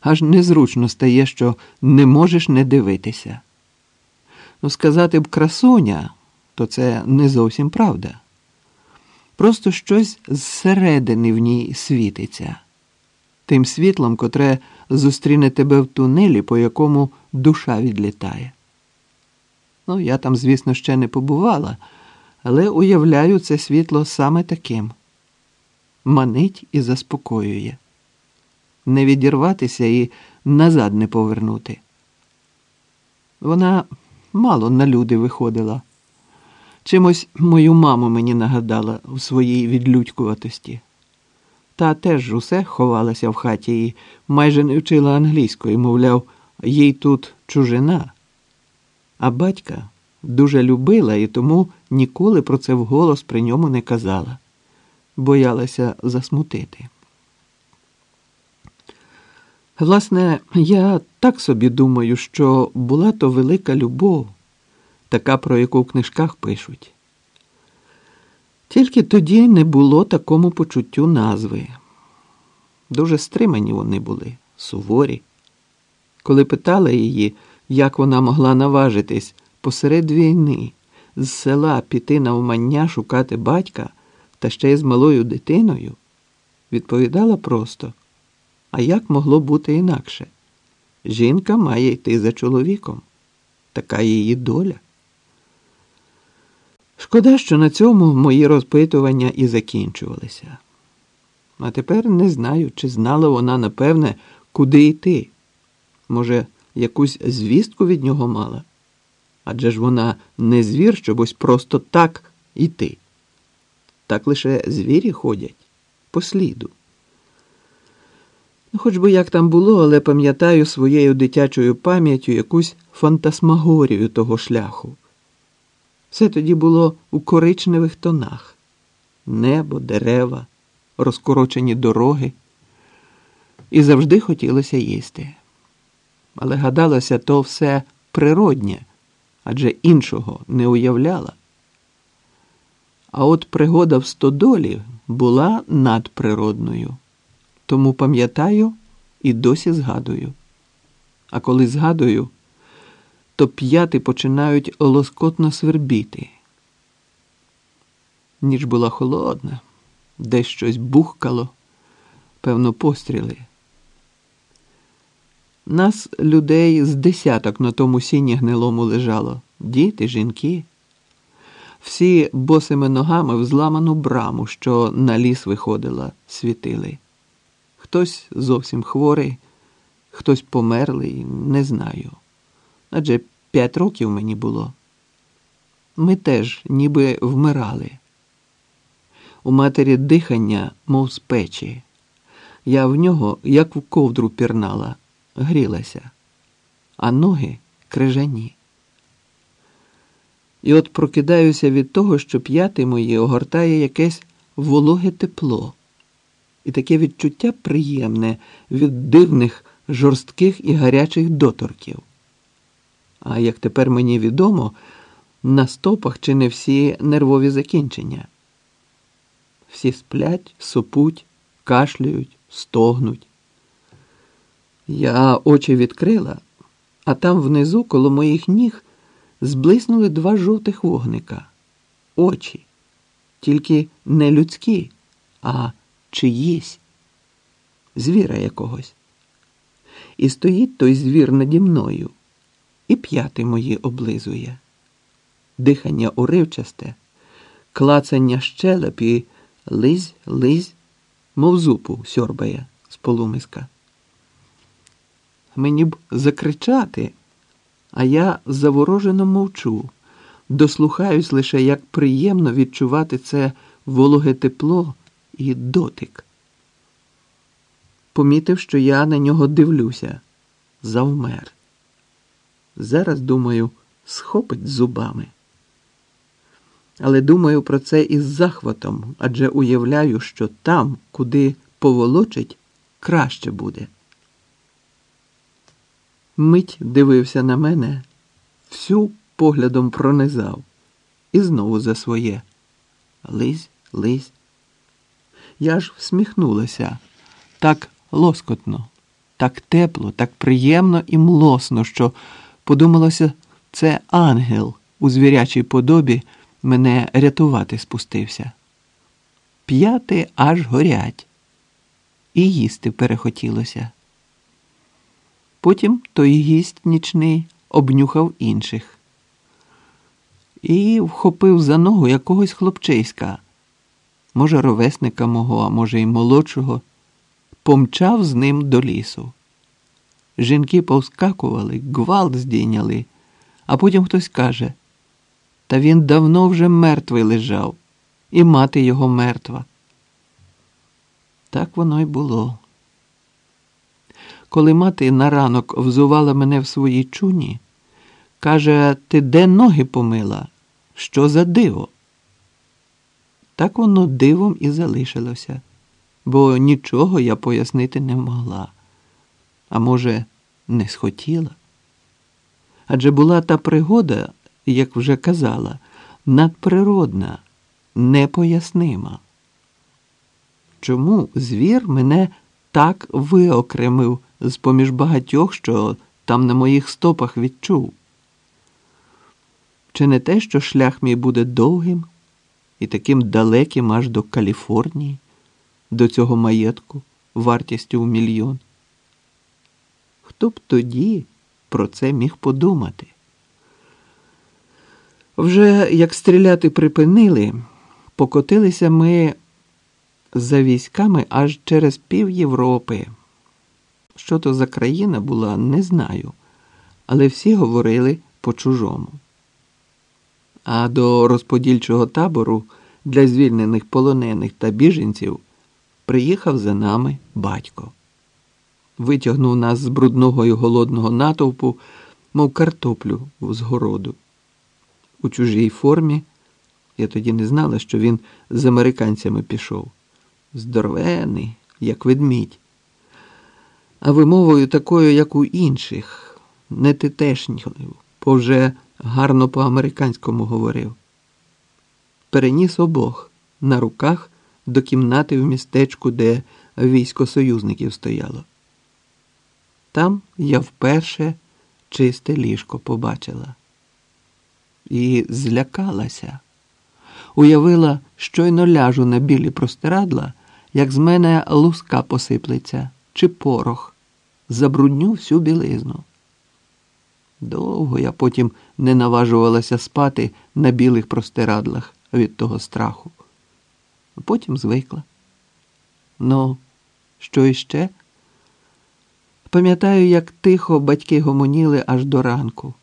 аж незручно стає, що не можеш не дивитися. Ну, сказати б красуня, то це не зовсім правда. Просто щось зсередини в ній світиться, тим світлом, котре зустріне тебе в тунелі, по якому душа відлітає. Ну, я там, звісно, ще не побувала, але уявляю це світло саме таким манить і заспокоює, не відірватися і назад не повернути. Вона мало на люди виходила. Чимось мою маму мені нагадала у своїй відлюдькуватості. Та теж усе ховалася в хаті і майже не вчила англійської, мовляв, їй тут чужина. А батька дуже любила і тому ніколи про це вголос при ньому не казала, боялася засмутити. Власне, я так собі думаю, що була то велика любов, така, про яку в книжках пишуть. Тільки тоді не було такому почуттю назви. Дуже стримані вони були, суворі. Коли питали її, як вона могла наважитись посеред війни з села піти на умання шукати батька та ще й з малою дитиною, відповідала просто. А як могло бути інакше? Жінка має йти за чоловіком. Така її доля. Шкода, що на цьому мої розпитування і закінчувалися. А тепер не знаю, чи знала вона, напевне, куди йти. Може, якусь звістку від нього мала? Адже ж вона не звір, щоб ось просто так іти. Так лише звірі ходять по сліду. Хоч би як там було, але пам'ятаю своєю дитячою пам'яттю якусь фантасмагорію того шляху. Все тоді було у коричневих тонах: небо, дерева, розкорочені дороги. І завжди хотілося їсти. Але гадалося, то все природнє, адже іншого не уявляла. А от пригода в стодолі була надприродною. Тому пам'ятаю і досі згадую. А коли згадую, то п'яти починають лоскотно свербіти. Ніч була холодна, десь щось бухкало, певно, постріли. Нас, людей, з десяток на тому сіні гнилому лежало діти, жінки. Всі босими ногами в зламану браму, що на ліс виходила, світили. Хтось зовсім хворий, хтось померлий, не знаю. Адже п'ять років мені було. Ми теж ніби вмирали. У матері дихання, мов з печі. Я в нього, як в ковдру пірнала, грілася, а ноги крижані. І от прокидаюся від того, що п'яти мої огортає якесь вологе тепло і таке відчуття приємне від дивних, жорстких і гарячих доторків. А як тепер мені відомо, на стопах чи не всі нервові закінчення. Всі сплять, сопуть, кашлюють, стогнуть. Я очі відкрила, а там внизу, коло моїх ніг, зблиснули два жовтих вогника. Очі, тільки не людські, а чиїсь, звіра якогось. І стоїть той звір наді мною, і п'яти мої облизує. Дихання уривчасте, клацання щелеп і лизь, лизь, мов зупу сьорбає з полумиска. Мені б закричати, а я заворожено мовчу, дослухаюсь лише, як приємно відчувати це вологе тепло і дотик. Помітив, що я на нього дивлюся, завмер. Зараз, думаю, схопить зубами. Але думаю про це із захватом, адже уявляю, що там, куди поволочить, краще буде. Мить дивився на мене, всю поглядом пронизав і знову за своє. Лизь, лизь. Я ж всміхнулася так лоскотно, так тепло, так приємно і млосно, що подумалося, це ангел у звірячій подобі мене рятувати спустився. П'яти аж горять, і їсти перехотілося. Потім той гість нічний обнюхав інших і вхопив за ногу якогось хлопчиська, може, ровесника мого, а може, й молодшого, помчав з ним до лісу. Жінки повскакували, гвалт здійняли, а потім хтось каже та він давно вже мертвий лежав, і мати його мертва. Так воно й було. Коли мати на ранок взувала мене в своїй чуні, каже, ти де ноги помила? Що за диво? Так воно дивом і залишилося, бо нічого я пояснити не могла, а може, не схотіла. Адже була та пригода, як вже казала, надприродна, непояснима. Чому звір мене так виокремив з поміж багатьох, що там на моїх стопах відчув? Чи не те, що шлях мій буде довгим і таким далеким аж до Каліфорнії, до цього маєтку, вартістю в мільйон? Хто б тоді про це міг подумати? Вже як стріляти припинили, покотилися ми за військами аж через пів Європи. Що то за країна була, не знаю, але всі говорили по-чужому. А до розподільчого табору для звільнених полонених та біженців приїхав за нами батько. Витягнув нас з брудного і голодного натовпу, мов картоплю з городу у чужій формі. Я тоді не знала, що він з американцями пішов. Здоровений, як ведмідь. А вимовою такою, як у інших, не тетешньою, бо вже гарно по-американському говорив. Переніс обох на руках до кімнати в містечку, де військо союзників стояло. Там я вперше чисте ліжко побачила і злякалася. Уявила, щойно ляжу на білі простирадла, як з мене луска посиплеться чи порох, забрудню всю білизну. Довго я потім не наважувалася спати на білих простирадлах від того страху. Потім звикла. Ну, що іще? Пам'ятаю, як тихо батьки гомоніли аж до ранку